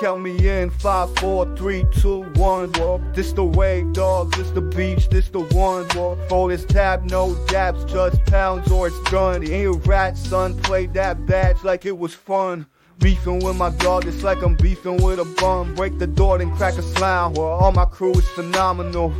count me in. Five, four, three, two, one. This the wave, dog. This the beach. This the one. For this tab, no dabs, just pounds or it's done. Ain't a rat, son. Play that badge like it was fun. Beefing with my dog, it's like I'm beefing with a bum. Break the door, then crack a smile. Well, all my crew is phenomenal.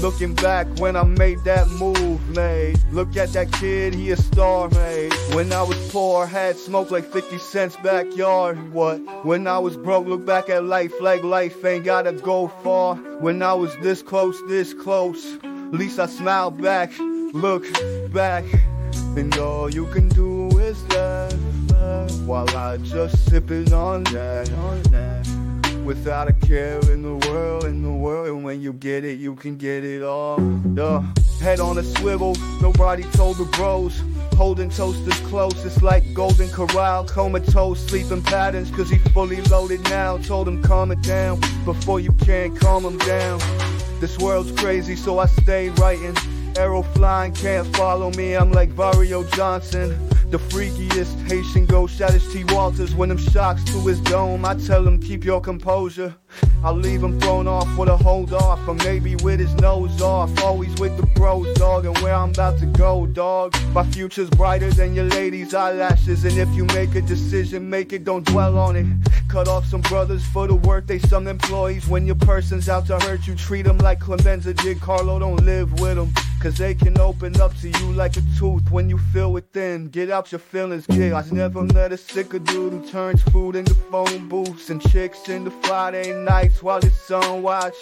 Looking back when I made that move, made. Look at that kid, he a star, made. When I was poor, had smoke like 50 cents backyard. What? When I was broke, look back at life like life ain't gotta go far. When I was this close, this close, least I smile back, look back, and all you can do is laugh, laugh while I just sipping on that, on that. Without a care in the world, in the world, and when you get it, you can get it all. Duh. Head on a swivel, nobody told the bros. Holding toasters close, it's like golden corral. Comatose, sleeping patterns, cause he fully loaded now. Told him calm it down, before you can't calm him down. This world's crazy, so I stay writing. Arrow flying, can't follow me, I'm like Barrio Johnson. The freakiest Haitian ghost shot his T. Walters when them shocks to his dome. I tell him, keep your composure. I'll leave him thrown off with a hold off, or maybe with his nose off. Always with the bros, dog, and where I'm about to go, dog. My future's brighter than your lady's eyelashes, and if you make a decision, make it, don't dwell on it. Cut off some brothers for the work they some employees. When your person's out to hurt you, treat them like Clemenza did. Carlo, don't live with them. Cause they can open up to you like a tooth when you feel within. Get out your feelings, kid. I never met a sicker dude who turns food into phone booths and chicks into Friday nights while the sun watch.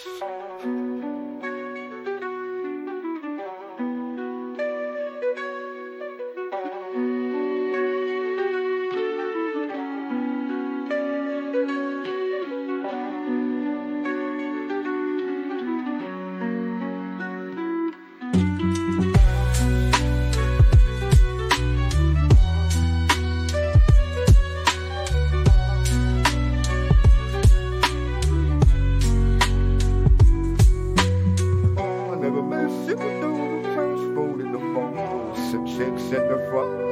some chicks in the front.